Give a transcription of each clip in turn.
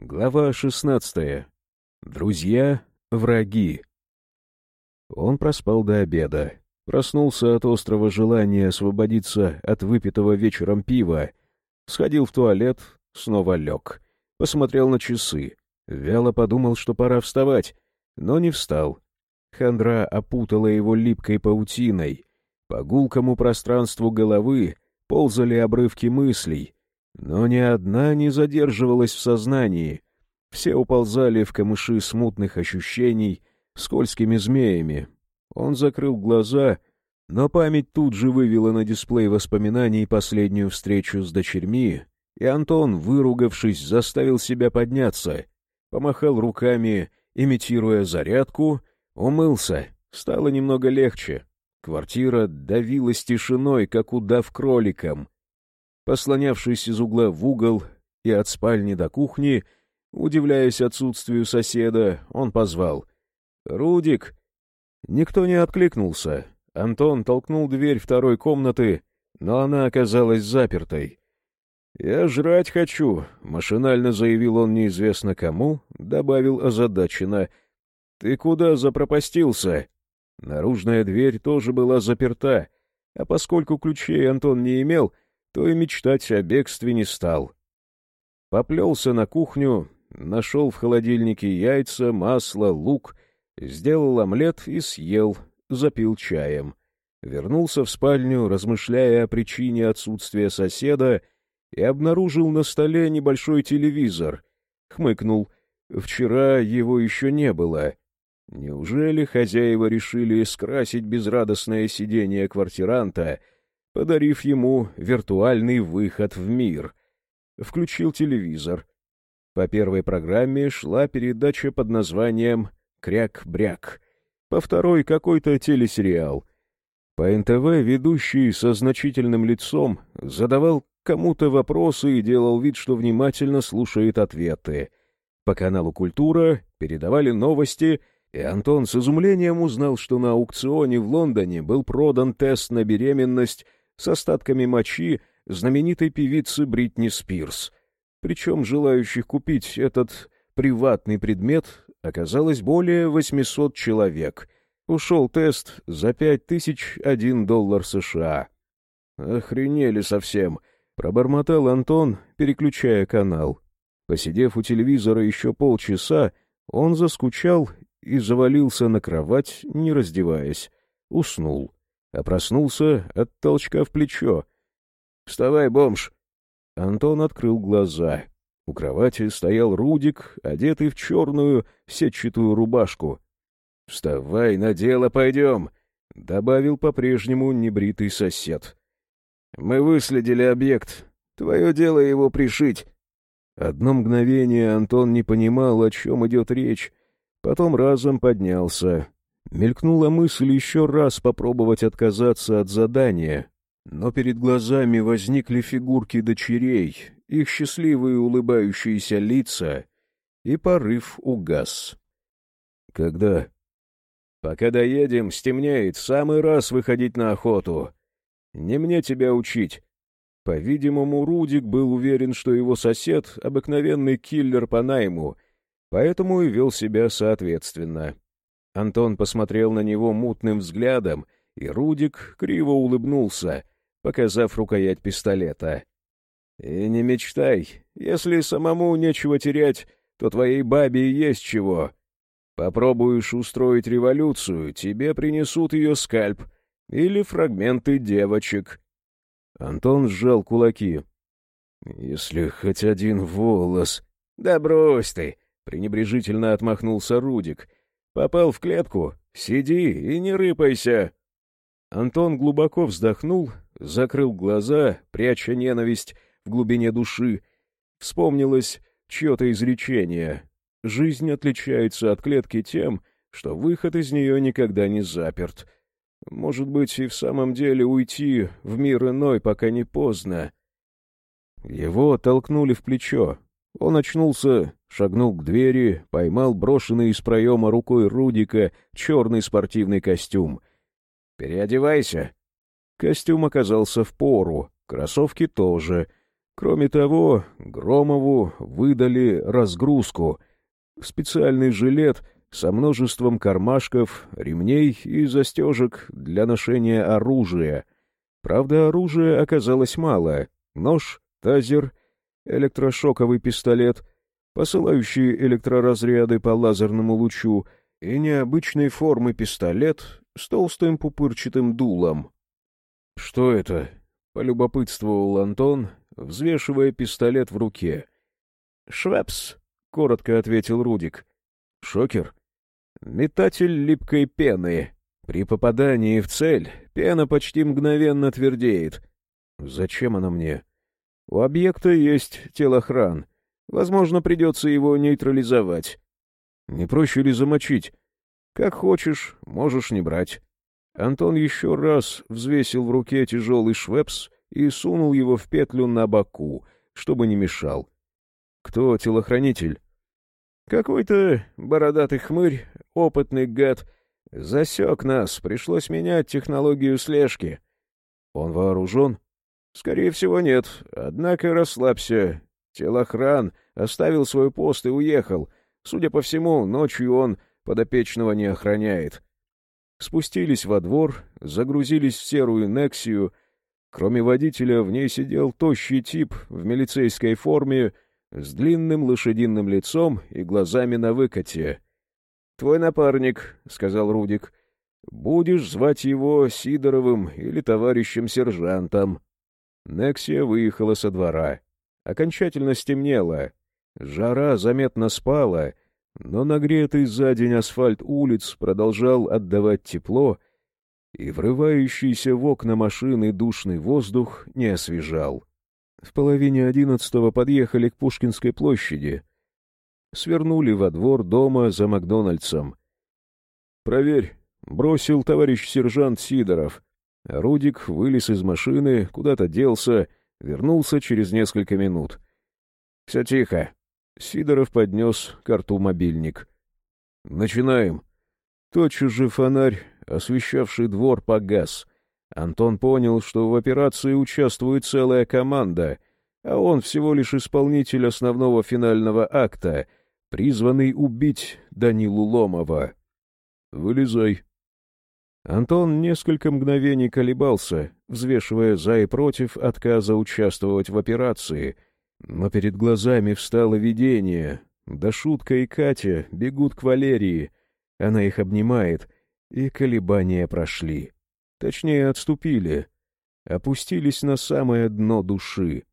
Глава шестнадцатая. Друзья, враги. Он проспал до обеда. Проснулся от острого желания освободиться от выпитого вечером пива. Сходил в туалет, снова лег. Посмотрел на часы. Вяло подумал, что пора вставать, но не встал. Хандра опутала его липкой паутиной. По гулкому пространству головы ползали обрывки мыслей — но ни одна не задерживалась в сознании. Все уползали в камыши смутных ощущений скользкими змеями. Он закрыл глаза, но память тут же вывела на дисплей воспоминаний последнюю встречу с дочерьми, и Антон, выругавшись, заставил себя подняться, помахал руками, имитируя зарядку, умылся, стало немного легче. Квартира давилась тишиной, как удав кроликом. Послонявшись из угла в угол и от спальни до кухни, удивляясь отсутствию соседа, он позвал. «Рудик!» Никто не откликнулся. Антон толкнул дверь второй комнаты, но она оказалась запертой. «Я жрать хочу», — машинально заявил он неизвестно кому, добавил озадаченно. «Ты куда запропастился?» Наружная дверь тоже была заперта, а поскольку ключей Антон не имел, — то и мечтать о бегстве не стал. Поплелся на кухню, нашел в холодильнике яйца, масло, лук, сделал омлет и съел, запил чаем. Вернулся в спальню, размышляя о причине отсутствия соседа, и обнаружил на столе небольшой телевизор. Хмыкнул. Вчера его еще не было. Неужели хозяева решили скрасить безрадостное сидение квартиранта — подарив ему виртуальный выход в мир. Включил телевизор. По первой программе шла передача под названием «Кряк-бряк», по второй — какой-то телесериал. По НТВ ведущий со значительным лицом задавал кому-то вопросы и делал вид, что внимательно слушает ответы. По каналу «Культура» передавали новости — и Антон с изумлением узнал, что на аукционе в Лондоне был продан тест на беременность с остатками мочи знаменитой певицы Бритни Спирс. Причем желающих купить этот приватный предмет оказалось более 800 человек. Ушел тест за 5001 доллар США. «Охренели совсем!» — пробормотал Антон, переключая канал. Посидев у телевизора еще полчаса, он заскучал и завалился на кровать, не раздеваясь. Уснул а проснулся от толчка в плечо. «Вставай, бомж!» Антон открыл глаза. У кровати стоял Рудик, одетый в черную сетчатую рубашку. «Вставай, на дело пойдем!» — добавил по-прежнему небритый сосед. «Мы выследили объект. Твое дело его пришить». Одно мгновение Антон не понимал, о чем идет речь, потом разом поднялся. Мелькнула мысль еще раз попробовать отказаться от задания, но перед глазами возникли фигурки дочерей, их счастливые улыбающиеся лица, и порыв угас. «Когда?» «Пока доедем, стемнеет, самый раз выходить на охоту. Не мне тебя учить». По-видимому, Рудик был уверен, что его сосед — обыкновенный киллер по найму, поэтому и вел себя соответственно. Антон посмотрел на него мутным взглядом, и Рудик криво улыбнулся, показав рукоять пистолета. «И не мечтай, если самому нечего терять, то твоей бабе есть чего. Попробуешь устроить революцию, тебе принесут ее скальп или фрагменты девочек». Антон сжал кулаки. «Если хоть один волос...» «Да брось ты!» — пренебрежительно отмахнулся Рудик — Попал в клетку? Сиди и не рыпайся!» Антон глубоко вздохнул, закрыл глаза, пряча ненависть в глубине души. Вспомнилось чье-то изречение. «Жизнь отличается от клетки тем, что выход из нее никогда не заперт. Может быть, и в самом деле уйти в мир иной, пока не поздно». Его толкнули в плечо. Он очнулся, шагнул к двери, поймал брошенный из проема рукой Рудика черный спортивный костюм. «Переодевайся!» Костюм оказался в пору, кроссовки тоже. Кроме того, Громову выдали разгрузку — специальный жилет со множеством кармашков, ремней и застежек для ношения оружия. Правда, оружия оказалось мало — нож, тазер, электрошоковый пистолет, посылающий электроразряды по лазерному лучу и необычной формы пистолет с толстым пупырчатым дулом. «Что это?» — полюбопытствовал Антон, взвешивая пистолет в руке. «Швепс», — коротко ответил Рудик. «Шокер?» «Метатель липкой пены. При попадании в цель пена почти мгновенно твердеет. Зачем она мне?» «У объекта есть телохран. Возможно, придется его нейтрализовать. Не проще ли замочить? Как хочешь, можешь не брать». Антон еще раз взвесил в руке тяжелый швепс и сунул его в петлю на боку, чтобы не мешал. «Кто телохранитель?» «Какой-то бородатый хмырь, опытный гад. Засек нас, пришлось менять технологию слежки». «Он вооружен?» «Скорее всего, нет. Однако расслабься. Телохран оставил свой пост и уехал. Судя по всему, ночью он подопечного не охраняет». Спустились во двор, загрузились в серую «Нексию», Кроме водителя, в ней сидел тощий тип в милицейской форме с длинным лошадиным лицом и глазами на выкате. — Твой напарник, — сказал Рудик. — Будешь звать его Сидоровым или товарищем-сержантом. Нексия выехала со двора. Окончательно стемнело. Жара заметно спала, но нагретый за день асфальт улиц продолжал отдавать тепло, и врывающийся в окна машины душный воздух не освежал. В половине одиннадцатого подъехали к Пушкинской площади. Свернули во двор дома за Макдональдсом. «Проверь», — бросил товарищ сержант Сидоров. Рудик вылез из машины, куда-то делся, вернулся через несколько минут. «Все тихо». Сидоров поднес к рту мобильник. «Начинаем». Тотчас же фонарь освещавший двор, погас. Антон понял, что в операции участвует целая команда, а он всего лишь исполнитель основного финального акта, призванный убить Данилу Ломова. «Вылезай». Антон несколько мгновений колебался, взвешивая за и против отказа участвовать в операции, но перед глазами встало видение. Да шутка и Катя бегут к Валерии. Она их обнимает — и колебания прошли. Точнее, отступили. Опустились на самое дно души.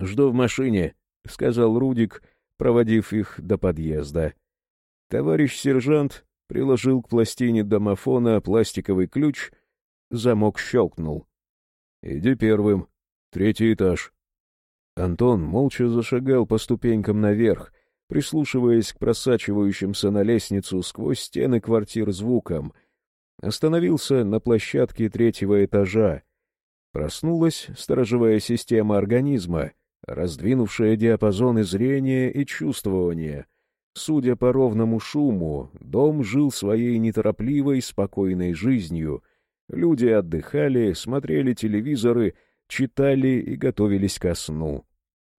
«Жду в машине», — сказал Рудик, проводив их до подъезда. Товарищ сержант приложил к пластине домофона пластиковый ключ, замок щелкнул. «Иди первым. Третий этаж». Антон молча зашагал по ступенькам наверх, прислушиваясь к просачивающимся на лестницу сквозь стены квартир звукам. Остановился на площадке третьего этажа. Проснулась сторожевая система организма, раздвинувшая диапазоны зрения и чувствования. Судя по ровному шуму, дом жил своей неторопливой, спокойной жизнью. Люди отдыхали, смотрели телевизоры, читали и готовились ко сну.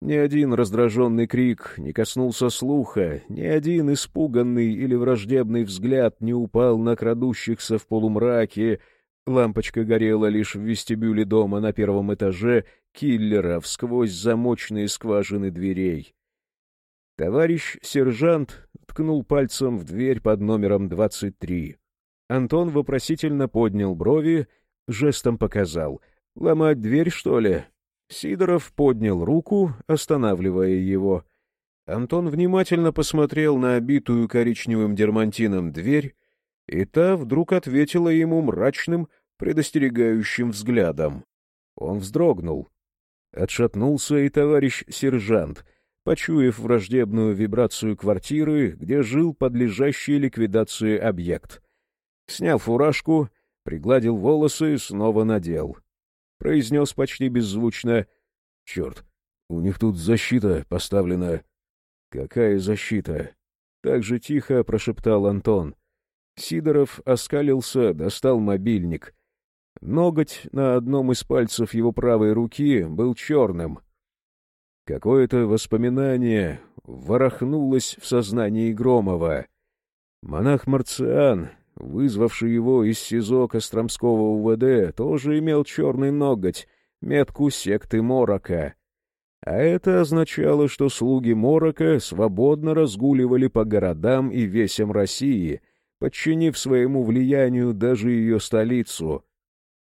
Ни один раздраженный крик не коснулся слуха, ни один испуганный или враждебный взгляд не упал на крадущихся в полумраке. Лампочка горела лишь в вестибюле дома на первом этаже киллеров сквозь замочные скважины дверей. Товарищ сержант ткнул пальцем в дверь под номером 23. Антон вопросительно поднял брови, жестом показал. «Ломать дверь, что ли?» Сидоров поднял руку, останавливая его. Антон внимательно посмотрел на обитую коричневым дермантином дверь, и та вдруг ответила ему мрачным, предостерегающим взглядом. Он вздрогнул. Отшатнулся и товарищ сержант, почуяв враждебную вибрацию квартиры, где жил подлежащий ликвидации объект. Снял фуражку, пригладил волосы и снова надел. — произнес почти беззвучно. — Черт, у них тут защита поставлена. — Какая защита? — так же тихо прошептал Антон. Сидоров оскалился, достал мобильник. Ноготь на одном из пальцев его правой руки был черным. Какое-то воспоминание ворохнулось в сознании Громова. Монах Марциан, вызвавший его из СИЗО Костромского УВД, тоже имел черный ноготь, метку секты Морока. А это означало, что слуги Морока свободно разгуливали по городам и весям России, подчинив своему влиянию даже ее столицу.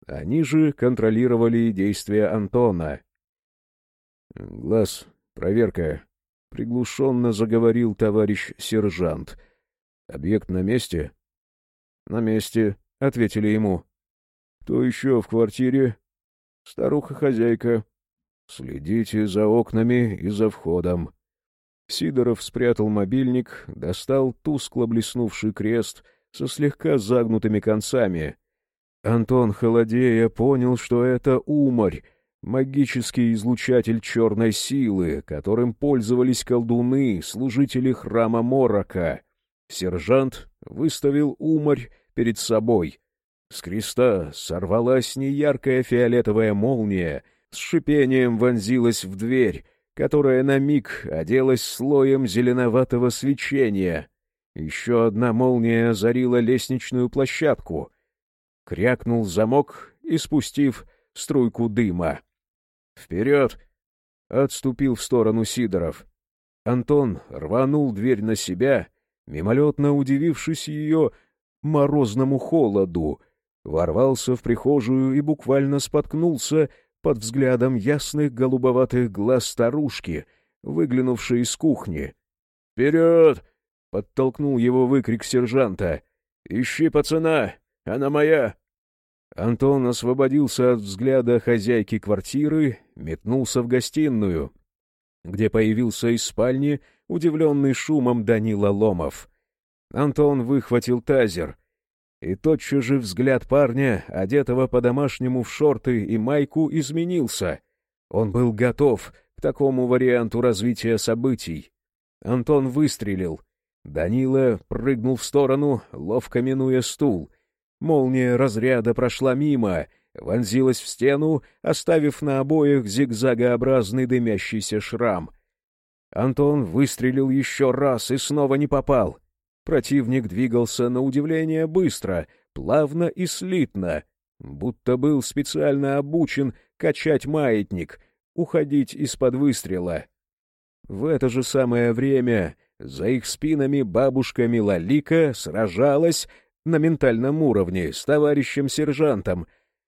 Они же контролировали действия Антона. «Глаз, проверка», — приглушенно заговорил товарищ сержант. «Объект на месте?» «На месте», — ответили ему. «Кто еще в квартире?» «Старуха-хозяйка». «Следите за окнами и за входом». Сидоров спрятал мобильник, достал тускло блеснувший крест со слегка загнутыми концами. Антон Холодея понял, что это уморь, магический излучатель черной силы, которым пользовались колдуны, служители храма Морока. Сержант выставил уморь перед собой. С креста сорвалась неяркая фиолетовая молния, с шипением вонзилась в дверь, которая на миг оделась слоем зеленоватого свечения. Еще одна молния озарила лестничную площадку. Крякнул замок, испустив струйку дыма. «Вперед!» — отступил в сторону Сидоров. Антон рванул дверь на себя, мимолетно удивившись ее морозному холоду, ворвался в прихожую и буквально споткнулся под взглядом ясных голубоватых глаз старушки, выглянувшей из кухни. «Вперед!» — подтолкнул его выкрик сержанта. «Ищи пацана! Она моя!» Антон освободился от взгляда хозяйки квартиры, метнулся в гостиную, где появился из спальни удивленный шумом Данила Ломов. Антон выхватил тазер, и тотчас же взгляд парня, одетого по-домашнему в шорты и майку, изменился. Он был готов к такому варианту развития событий. Антон выстрелил. Данила прыгнул в сторону, ловко минуя стул — Молния разряда прошла мимо, вонзилась в стену, оставив на обоих зигзагообразный дымящийся шрам. Антон выстрелил еще раз и снова не попал. Противник двигался на удивление быстро, плавно и слитно, будто был специально обучен качать маятник, уходить из-под выстрела. В это же самое время за их спинами бабушка Милалика сражалась на ментальном уровне с товарищем-сержантом,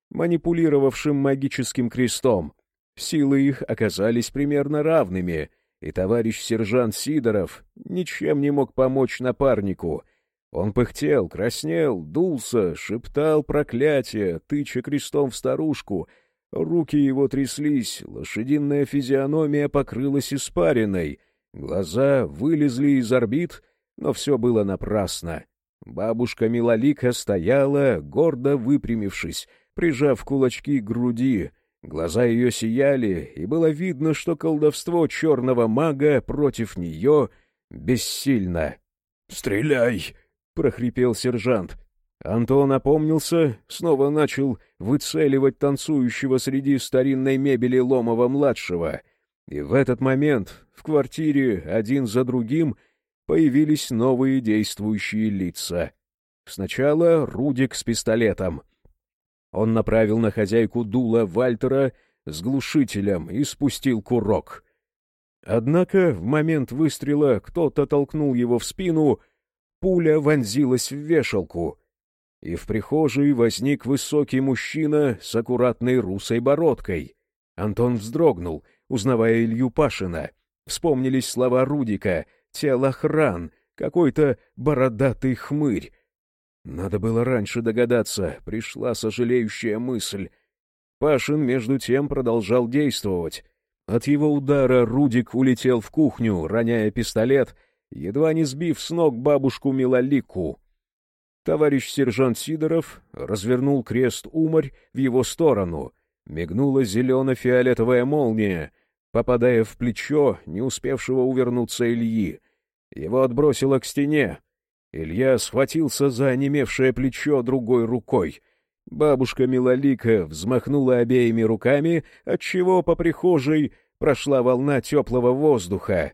манипулировавшим магическим крестом. Силы их оказались примерно равными, и товарищ сержант Сидоров ничем не мог помочь напарнику. Он пыхтел, краснел, дулся, шептал проклятие, тыча крестом в старушку. Руки его тряслись, лошадиная физиономия покрылась испариной, глаза вылезли из орбит, но все было напрасно. Бабушка Милолика стояла, гордо выпрямившись, прижав кулачки к груди. Глаза ее сияли, и было видно, что колдовство черного мага против нее бессильно. «Стреляй!» — прохрипел сержант. Антон опомнился, снова начал выцеливать танцующего среди старинной мебели Ломова-младшего. И в этот момент в квартире один за другим — появились новые действующие лица. Сначала Рудик с пистолетом. Он направил на хозяйку дула Вальтера с глушителем и спустил курок. Однако в момент выстрела кто-то толкнул его в спину, пуля вонзилась в вешалку, и в прихожей возник высокий мужчина с аккуратной русой бородкой. Антон вздрогнул, узнавая Илью Пашина. Вспомнились слова Рудика — телохран, какой-то бородатый хмырь. Надо было раньше догадаться, пришла сожалеющая мысль. Пашин, между тем, продолжал действовать. От его удара Рудик улетел в кухню, роняя пистолет, едва не сбив с ног бабушку Милолику. Товарищ сержант Сидоров развернул крест-умарь в его сторону. Мигнула зелено-фиолетовая молния, попадая в плечо не успевшего увернуться Ильи. Его отбросило к стене. Илья схватился за онемевшее плечо другой рукой. Бабушка Милолика взмахнула обеими руками, отчего по прихожей прошла волна теплого воздуха.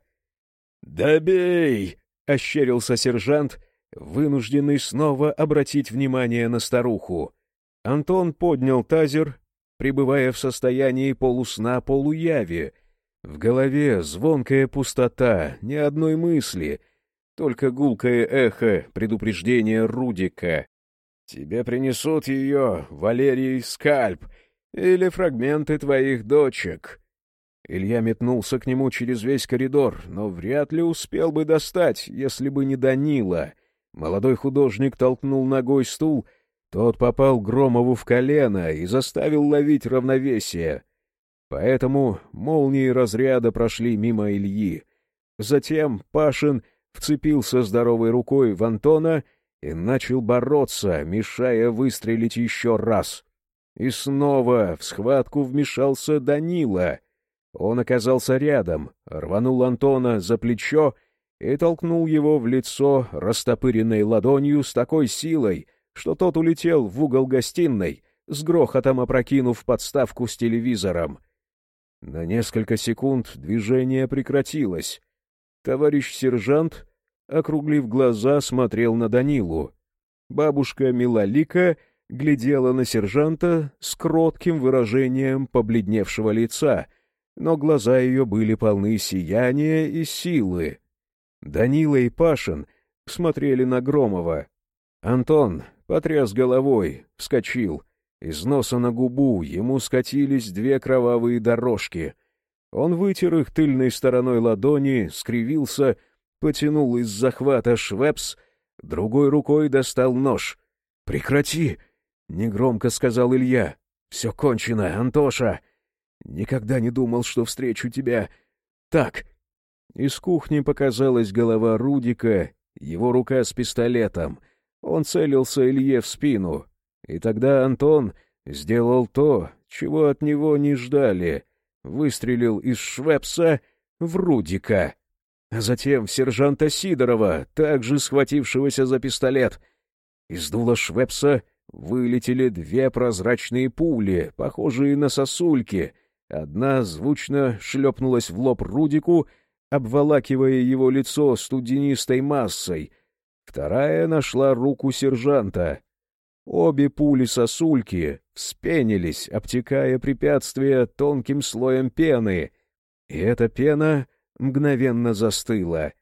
«Добей!» — ощерился сержант, вынужденный снова обратить внимание на старуху. Антон поднял тазер, пребывая в состоянии полусна-полуяви. В голове звонкая пустота, ни одной мысли, только гулкое эхо предупреждения Рудика. «Тебе принесут ее, Валерий Скальп, или фрагменты твоих дочек». Илья метнулся к нему через весь коридор, но вряд ли успел бы достать, если бы не Данила. Молодой художник толкнул ногой стул, тот попал Громову в колено и заставил ловить равновесие. Поэтому молнии разряда прошли мимо Ильи. Затем Пашин вцепился здоровой рукой в Антона и начал бороться, мешая выстрелить еще раз. И снова в схватку вмешался Данила. Он оказался рядом, рванул Антона за плечо и толкнул его в лицо растопыренной ладонью с такой силой, что тот улетел в угол гостиной, с грохотом опрокинув подставку с телевизором. На несколько секунд движение прекратилось. Товарищ сержант, округлив глаза, смотрел на Данилу. Бабушка Милолика глядела на сержанта с кротким выражением побледневшего лица, но глаза ее были полны сияния и силы. Данила и Пашин смотрели на Громова. Антон потряс головой, вскочил. Из носа на губу ему скатились две кровавые дорожки. Он вытер их тыльной стороной ладони, скривился, потянул из захвата швепс, другой рукой достал нож. «Прекрати!» — негромко сказал Илья. «Все кончено, Антоша! Никогда не думал, что встречу тебя так!» Из кухни показалась голова Рудика, его рука с пистолетом. Он целился Илье в спину. И тогда Антон сделал то, чего от него не ждали. Выстрелил из Швепса в Рудика. А затем в сержанта Сидорова, также схватившегося за пистолет. Из дула Швепса вылетели две прозрачные пули, похожие на сосульки. Одна звучно шлепнулась в лоб Рудику, обволакивая его лицо студенистой массой. Вторая нашла руку сержанта. Обе пули-сосульки вспенились, обтекая препятствие тонким слоем пены. И эта пена мгновенно застыла.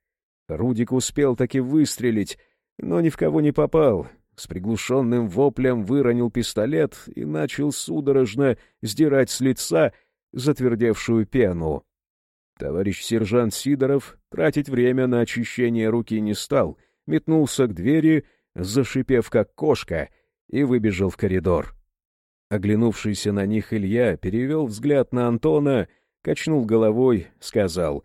Рудик успел таки выстрелить, но ни в кого не попал. С приглушенным воплем выронил пистолет и начал судорожно сдирать с лица затвердевшую пену. Товарищ сержант Сидоров тратить время на очищение руки не стал, метнулся к двери, зашипев как кошка, и выбежал в коридор. Оглянувшийся на них Илья перевел взгляд на Антона, качнул головой, сказал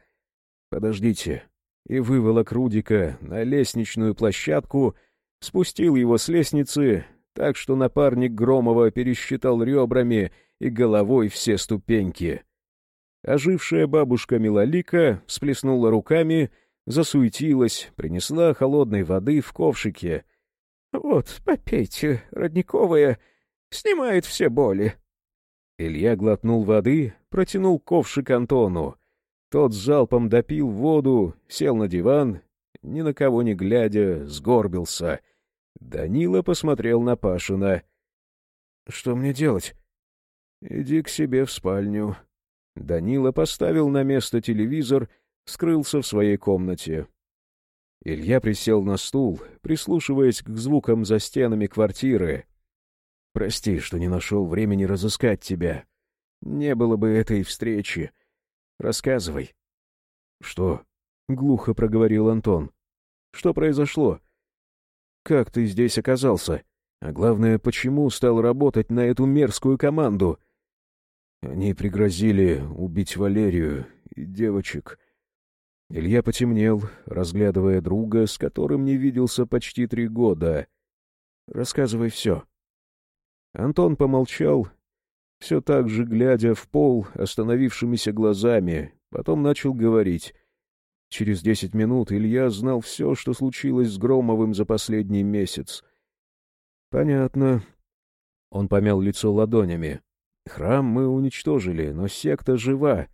«Подождите», и выволок Рудика на лестничную площадку, спустил его с лестницы, так что напарник Громова пересчитал ребрами и головой все ступеньки. Ожившая бабушка Милолика всплеснула руками, засуетилась, принесла холодной воды в ковшике. — Вот, попейте, родниковая, снимает все боли. Илья глотнул воды, протянул ковшик Антону. Тот залпом допил воду, сел на диван, ни на кого не глядя, сгорбился. Данила посмотрел на Пашина. — Что мне делать? — Иди к себе в спальню, Данила поставил на место телевизор, скрылся в своей комнате. Илья присел на стул, прислушиваясь к звукам за стенами квартиры. «Прости, что не нашел времени разыскать тебя. Не было бы этой встречи. Рассказывай». «Что?» — глухо проговорил Антон. «Что произошло? Как ты здесь оказался? А главное, почему стал работать на эту мерзкую команду?» Они пригрозили убить Валерию и девочек. Илья потемнел, разглядывая друга, с которым не виделся почти три года. «Рассказывай все». Антон помолчал, все так же глядя в пол остановившимися глазами, потом начал говорить. Через десять минут Илья знал все, что случилось с Громовым за последний месяц. «Понятно». Он помял лицо ладонями. Храм мы уничтожили, но секта жива.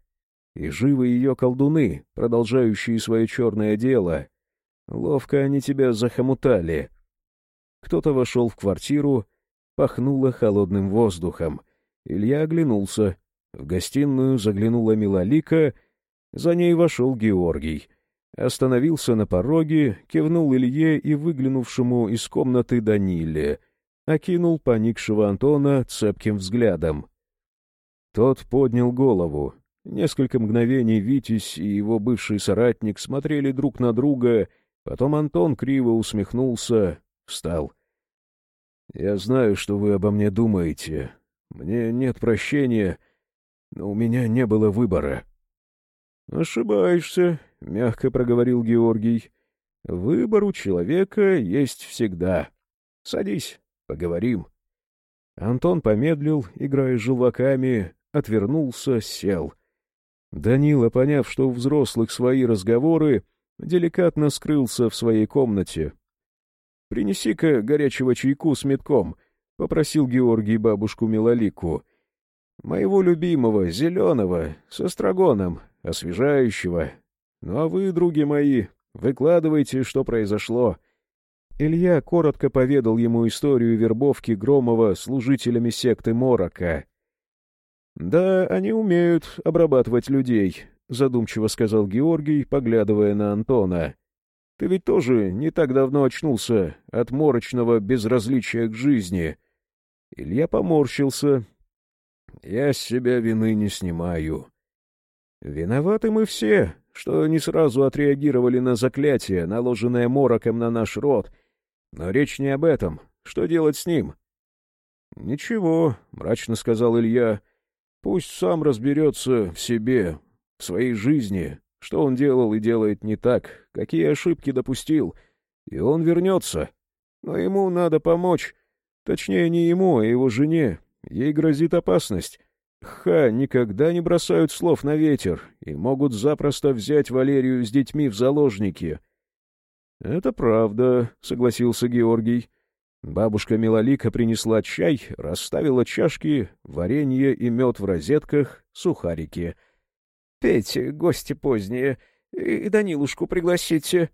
И живы ее колдуны, продолжающие свое черное дело. Ловко они тебя захомутали. Кто-то вошел в квартиру, пахнуло холодным воздухом. Илья оглянулся. В гостиную заглянула Милолика, за ней вошел Георгий. Остановился на пороге, кивнул Илье и выглянувшему из комнаты Даниле, окинул поникшего Антона цепким взглядом. Тот поднял голову. Несколько мгновений Витязь и его бывший соратник смотрели друг на друга, потом Антон криво усмехнулся, встал. — Я знаю, что вы обо мне думаете. Мне нет прощения, но у меня не было выбора. — Ошибаешься, — мягко проговорил Георгий. — Выбор у человека есть всегда. Садись, поговорим. Антон помедлил, играя желваками, отвернулся, сел. Данила, поняв, что у взрослых свои разговоры, деликатно скрылся в своей комнате. — Принеси-ка горячего чайку с метком, — попросил Георгий бабушку Милолику. — Моего любимого, зеленого, со строгоном, освежающего. Ну а вы, други мои, выкладывайте, что произошло. Илья коротко поведал ему историю вербовки Громова служителями секты Морока. «Да, они умеют обрабатывать людей», — задумчиво сказал Георгий, поглядывая на Антона. «Ты ведь тоже не так давно очнулся от морочного безразличия к жизни». Илья поморщился. «Я с себя вины не снимаю. Виноваты мы все, что не сразу отреагировали на заклятие, наложенное мороком на наш род. Но речь не об этом. Что делать с ним? — Ничего, — мрачно сказал Илья. — Пусть сам разберется в себе, в своей жизни, что он делал и делает не так, какие ошибки допустил, и он вернется. Но ему надо помочь. Точнее, не ему, а его жене. Ей грозит опасность. Ха никогда не бросают слов на ветер и могут запросто взять Валерию с детьми в заложники. — Это правда, — согласился Георгий. Бабушка Милолика принесла чай, расставила чашки, варенье и мед в розетках, сухарики. — Пейте, гости поздние, и Данилушку пригласите.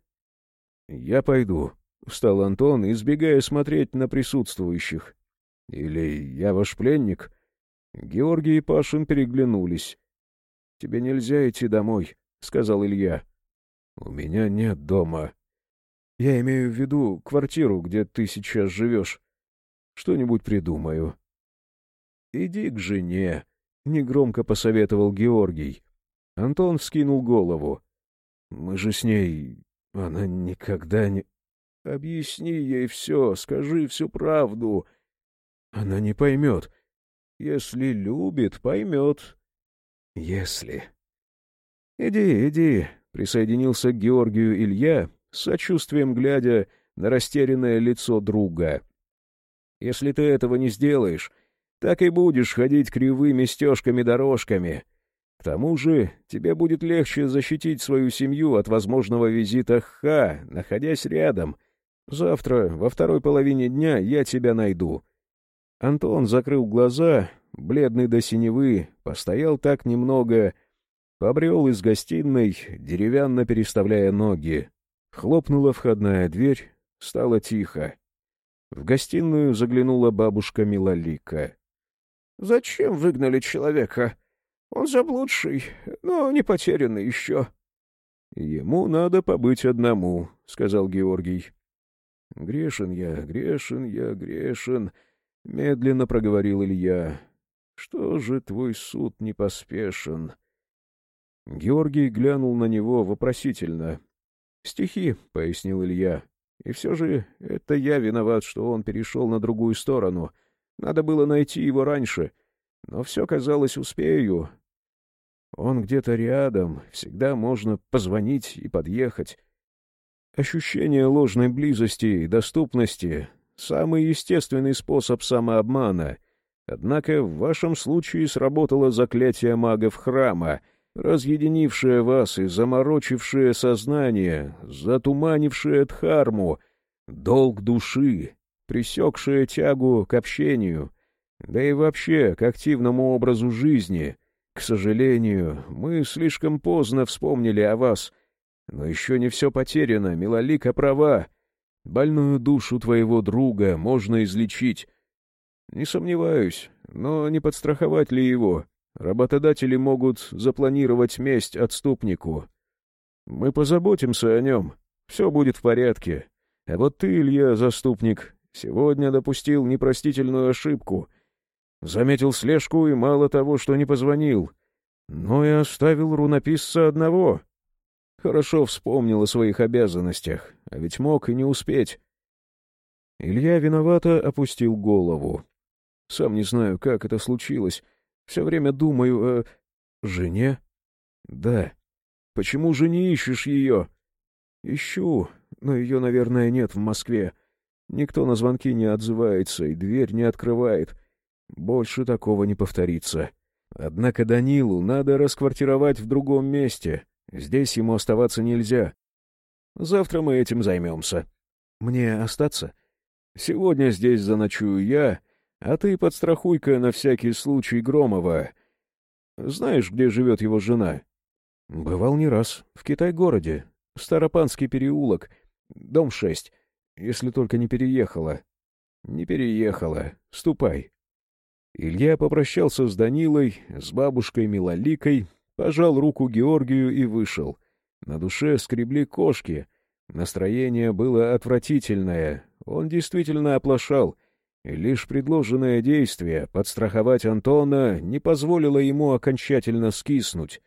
— Я пойду, — встал Антон, избегая смотреть на присутствующих. — Или я ваш пленник? — Георгий и Пашин переглянулись. — Тебе нельзя идти домой, — сказал Илья. — У меня нет дома. Я имею в виду квартиру, где ты сейчас живешь. Что-нибудь придумаю. — Иди к жене, — негромко посоветовал Георгий. Антон вскинул голову. — Мы же с ней... Она никогда не... Объясни ей все, скажи всю правду. Она не поймет. Если любит, поймет. Если. Иди, иди, присоединился к Георгию Илья, с сочувствием глядя на растерянное лицо друга. Если ты этого не сделаешь, так и будешь ходить кривыми стежками-дорожками. К тому же тебе будет легче защитить свою семью от возможного визита Ха, находясь рядом. Завтра, во второй половине дня, я тебя найду. Антон закрыл глаза, бледный до синевы, постоял так немного, побрел из гостиной, деревянно переставляя ноги. Хлопнула входная дверь, стало тихо. В гостиную заглянула бабушка Милолика. — Зачем выгнали человека? Он заблудший, но не потерянный еще. — Ему надо побыть одному, — сказал Георгий. — Грешен я, грешен я, грешен, — медленно проговорил Илья. — Что же твой суд не поспешен? Георгий глянул на него вопросительно. — Стихи, — пояснил Илья. — И все же это я виноват, что он перешел на другую сторону. Надо было найти его раньше. Но все казалось, успею. Он где-то рядом, всегда можно позвонить и подъехать. Ощущение ложной близости и доступности самый естественный способ самообмана. Однако в вашем случае сработало заклятие магов храма, разъединившее вас и заморочившее сознание, затуманившее дхарму, долг души, пресекшее тягу к общению, да и вообще к активному образу жизни, К сожалению, мы слишком поздно вспомнили о вас. Но еще не все потеряно, Милолика права. Больную душу твоего друга можно излечить. Не сомневаюсь, но не подстраховать ли его? Работодатели могут запланировать месть отступнику. Мы позаботимся о нем. Все будет в порядке. А вот ты, Илья, заступник, сегодня допустил непростительную ошибку. Заметил слежку и мало того, что не позвонил, но и оставил рунописца одного. Хорошо вспомнил о своих обязанностях, а ведь мог и не успеть. Илья виновато опустил голову. Сам не знаю, как это случилось. Все время думаю о... Жене? Да. Почему же не ищешь ее? Ищу, но ее, наверное, нет в Москве. Никто на звонки не отзывается и дверь не открывает. Больше такого не повторится. Однако Данилу надо расквартировать в другом месте. Здесь ему оставаться нельзя. Завтра мы этим займемся. Мне остаться? Сегодня здесь заночую я, а ты подстрахуй-ка на всякий случай Громова. Знаешь, где живет его жена? Бывал не раз. В Китай-городе. Старопанский переулок. Дом шесть. Если только не переехала. Не переехала. Ступай. Илья попрощался с Данилой, с бабушкой Милоликой, пожал руку Георгию и вышел. На душе скребли кошки. Настроение было отвратительное. Он действительно оплошал — и лишь предложенное действие подстраховать Антона не позволило ему окончательно скиснуть.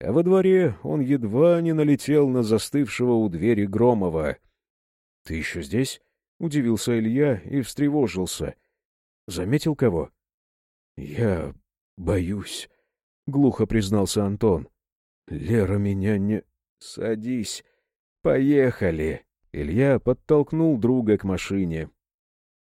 А во дворе он едва не налетел на застывшего у двери Громова. — Ты еще здесь? — удивился Илья и встревожился. — Заметил кого? — Я боюсь, — глухо признался Антон. — Лера меня не... — Садись. Поехали. Илья подтолкнул друга к машине.